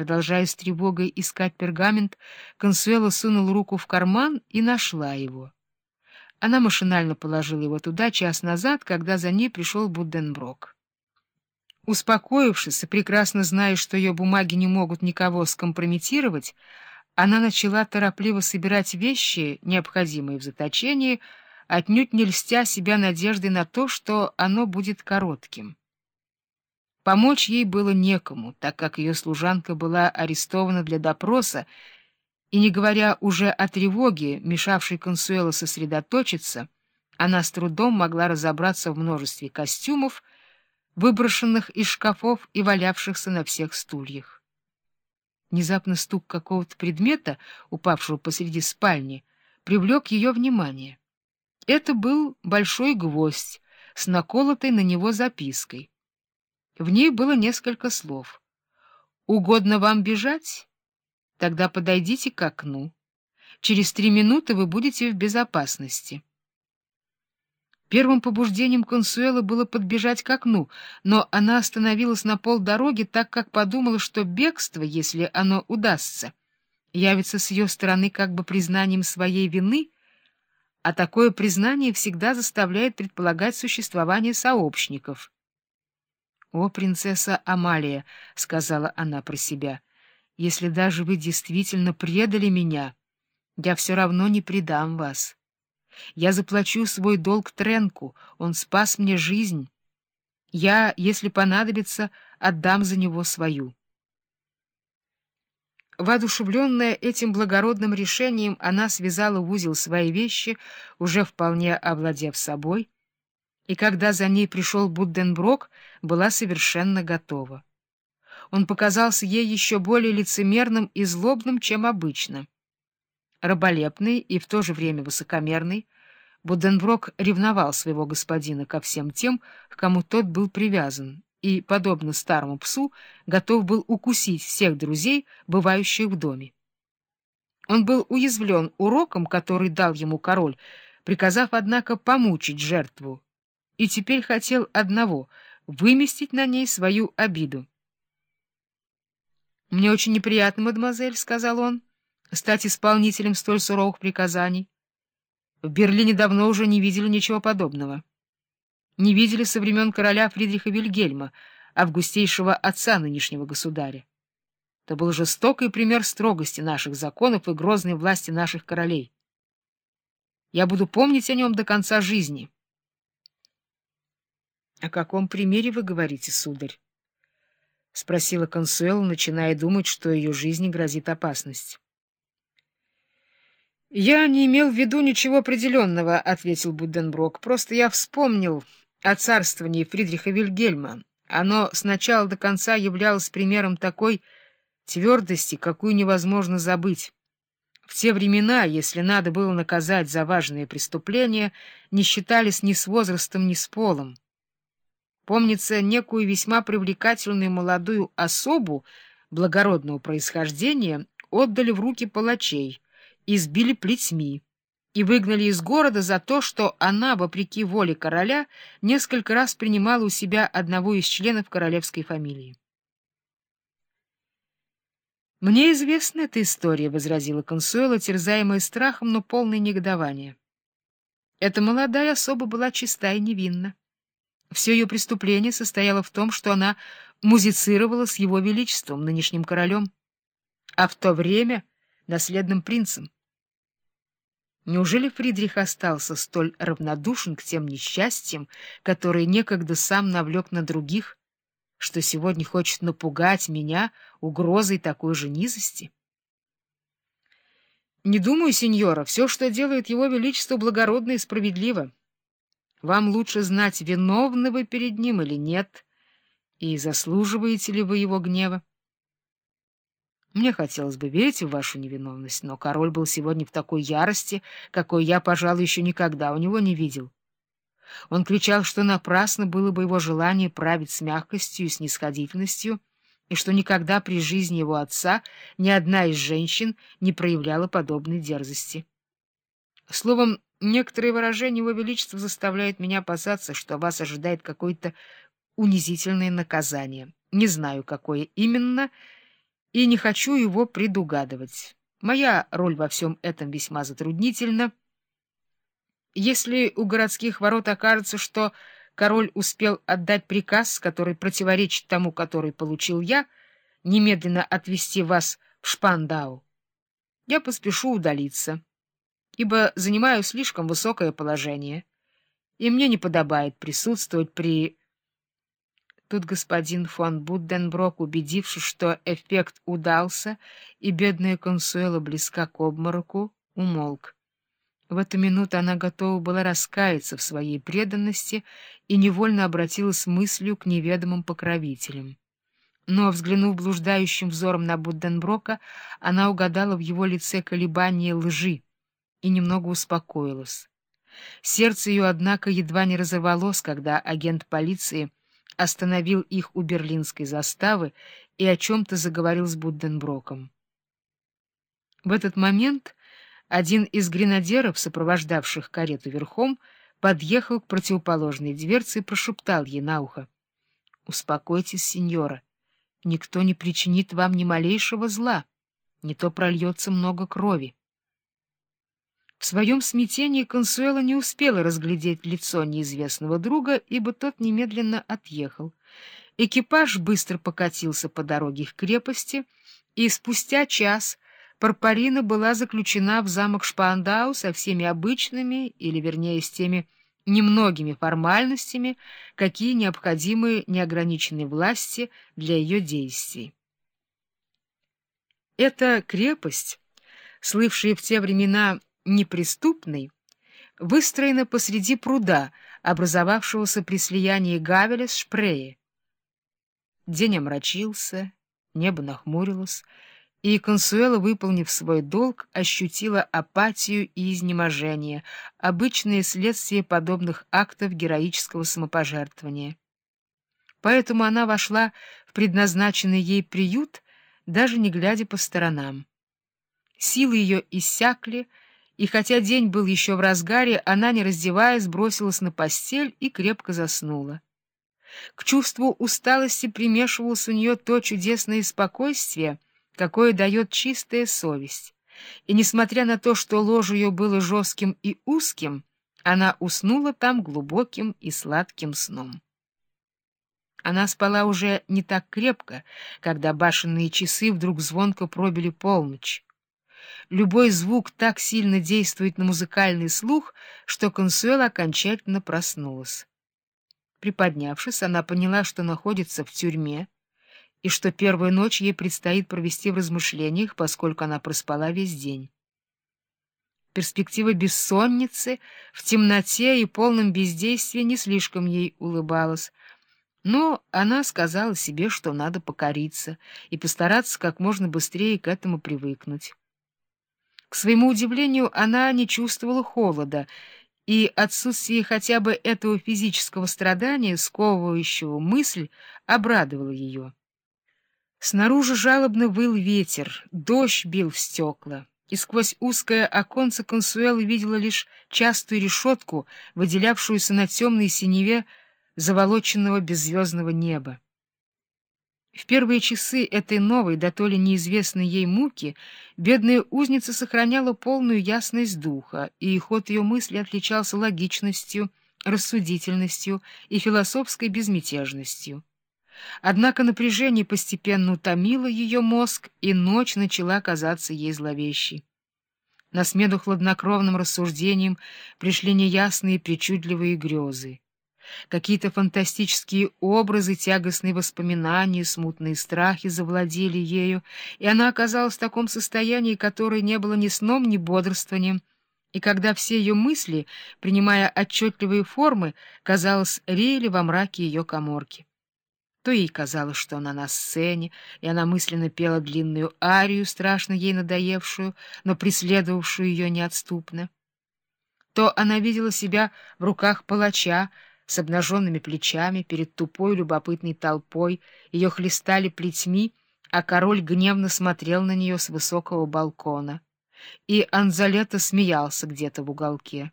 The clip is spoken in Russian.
Продолжая с тревогой искать пергамент, Консуэла сунула руку в карман и нашла его. Она машинально положила его туда час назад, когда за ней пришел Будденброк. Успокоившись и прекрасно зная, что ее бумаги не могут никого скомпрометировать, она начала торопливо собирать вещи, необходимые в заточении, отнюдь не льстя себя надеждой на то, что оно будет коротким. Помочь ей было некому, так как ее служанка была арестована для допроса, и, не говоря уже о тревоге, мешавшей Консуэло сосредоточиться, она с трудом могла разобраться в множестве костюмов, выброшенных из шкафов и валявшихся на всех стульях. Внезапно стук какого-то предмета, упавшего посреди спальни, привлек ее внимание. Это был большой гвоздь с наколотой на него запиской. В ней было несколько слов. «Угодно вам бежать? Тогда подойдите к окну. Через три минуты вы будете в безопасности». Первым побуждением Консуэла было подбежать к окну, но она остановилась на полдороги, так как подумала, что бегство, если оно удастся, явится с ее стороны как бы признанием своей вины, а такое признание всегда заставляет предполагать существование сообщников. «О, принцесса Амалия!» — сказала она про себя. «Если даже вы действительно предали меня, я все равно не предам вас. Я заплачу свой долг Тренку, он спас мне жизнь. Я, если понадобится, отдам за него свою». Воодушевленная этим благородным решением, она связала в узел свои вещи, уже вполне овладев собой, и когда за ней пришел Будденброк, была совершенно готова. Он показался ей еще более лицемерным и злобным, чем обычно. Раболепный и в то же время высокомерный, Буденброк ревновал своего господина ко всем тем, к кому тот был привязан, и, подобно старому псу, готов был укусить всех друзей, бывающих в доме. Он был уязвлен уроком, который дал ему король, приказав, однако, помучить жертву, и теперь хотел одного — выместить на ней свою обиду. — Мне очень неприятно, мадемуазель, — сказал он, — стать исполнителем столь суровых приказаний. В Берлине давно уже не видели ничего подобного. Не видели со времен короля Фридриха Вильгельма, августейшего отца нынешнего государя. Это был жестокий пример строгости наших законов и грозной власти наших королей. Я буду помнить о нем до конца жизни. — О каком примере вы говорите, сударь? — спросила Консуэла, начиная думать, что ее жизни грозит опасность. — Я не имел в виду ничего определенного, — ответил Будденброк. — Просто я вспомнил о царствовании Фридриха Вильгельма. Оно с начала до конца являлось примером такой твердости, какую невозможно забыть. В те времена, если надо было наказать за важные преступления, не считались ни с возрастом, ни с полом. Помнится, некую весьма привлекательную молодую особу благородного происхождения отдали в руки палачей, избили плетьми и выгнали из города за то, что она, вопреки воле короля, несколько раз принимала у себя одного из членов королевской фамилии. «Мне известна эта история», — возразила Консуэла, терзаемая страхом, но полной негодования. Эта молодая особа была чиста и невинна. Все ее преступление состояло в том, что она музицировала с его величеством, нынешним королем, а в то время наследным принцем. Неужели Фридрих остался столь равнодушен к тем несчастьям, которые некогда сам навлек на других, что сегодня хочет напугать меня угрозой такой же низости? Не думаю, сеньора, все, что делает его величество, благородно и справедливо. Вам лучше знать, виновны вы перед ним или нет, и заслуживаете ли вы его гнева. Мне хотелось бы верить в вашу невиновность, но король был сегодня в такой ярости, какой я, пожалуй, еще никогда у него не видел. Он кричал, что напрасно было бы его желание править с мягкостью и снисходительностью, и что никогда при жизни его отца ни одна из женщин не проявляла подобной дерзости. Словом, Некоторые выражения Его Величества заставляют меня опасаться, что вас ожидает какое-то унизительное наказание. Не знаю, какое именно, и не хочу его предугадывать. Моя роль во всем этом весьма затруднительна. Если у городских ворот окажется, что король успел отдать приказ, который противоречит тому, который получил я, немедленно отвести вас в Шпандау, я поспешу удалиться, ибо занимаю слишком высокое положение, и мне не подобает присутствовать при Тут господин фон Будденброк, убедившись, что эффект удался, и бедная Консуэла близка к обмороку, умолк. В эту минуту она готова была раскаяться в своей преданности и невольно обратилась мыслью к неведомым покровителям. Но, взглянув блуждающим взором на Будденброка, она угадала в его лице колебания лжи и немного успокоилась. Сердце ее, однако, едва не разорвалось, когда агент полиции — остановил их у берлинской заставы и о чем-то заговорил с Будденброком. В этот момент один из гренадеров, сопровождавших карету верхом, подъехал к противоположной дверце и прошептал ей на ухо. — Успокойтесь, сеньора, никто не причинит вам ни малейшего зла, не то прольется много крови. В своем смятении Консуэла не успела разглядеть лицо неизвестного друга, ибо тот немедленно отъехал. Экипаж быстро покатился по дороге к крепости, и спустя час Парпарина была заключена в замок Шпандау со всеми обычными, или, вернее, с теми немногими формальностями, какие необходимы неограниченной власти для ее действий. Эта крепость, слывшая в те времена неприступной, выстроена посреди пруда, образовавшегося при слиянии Гавеля с Шпрее. День омрачился, небо нахмурилось, и Консуэла, выполнив свой долг, ощутила апатию и изнеможение, обычные следствия подобных актов героического самопожертвования. Поэтому она вошла в предназначенный ей приют, даже не глядя по сторонам. Силы ее иссякли, и хотя день был еще в разгаре, она, не раздеваясь, бросилась на постель и крепко заснула. К чувству усталости примешивалось у нее то чудесное спокойствие, какое дает чистая совесть. И, несмотря на то, что ложе ее было жестким и узким, она уснула там глубоким и сладким сном. Она спала уже не так крепко, когда башенные часы вдруг звонко пробили полночь. Любой звук так сильно действует на музыкальный слух, что Консуэла окончательно проснулась. Приподнявшись, она поняла, что находится в тюрьме, и что первую ночь ей предстоит провести в размышлениях, поскольку она проспала весь день. Перспектива бессонницы в темноте и полном бездействии не слишком ей улыбалась, но она сказала себе, что надо покориться и постараться как можно быстрее к этому привыкнуть. К своему удивлению, она не чувствовала холода, и отсутствие хотя бы этого физического страдания, сковывающего мысль, обрадовало ее. Снаружи жалобно выл ветер, дождь бил в стекла, и сквозь узкое оконце Консуэлы видела лишь частую решетку, выделявшуюся на темной синеве заволоченного беззвездного неба. В первые часы этой новой, да то ли неизвестной ей муки, бедная узница сохраняла полную ясность духа, и ход ее мысли отличался логичностью, рассудительностью и философской безмятежностью. Однако напряжение постепенно утомило ее мозг, и ночь начала казаться ей зловещей. На смену хладнокровным рассуждениям пришли неясные причудливые грезы. Какие-то фантастические образы, тягостные воспоминания, смутные страхи завладели ею, и она оказалась в таком состоянии, которое не было ни сном, ни бодрствованием, и когда все ее мысли, принимая отчетливые формы, казалось, реяли во мраке ее коморки. То ей казалось, что она на сцене, и она мысленно пела длинную арию, страшно ей надоевшую, но преследовавшую ее неотступно. То она видела себя в руках палача, с обнаженными плечами перед тупой любопытной толпой, ее хлестали плетьми, а король гневно смотрел на нее с высокого балкона. И Анзалета смеялся где-то в уголке.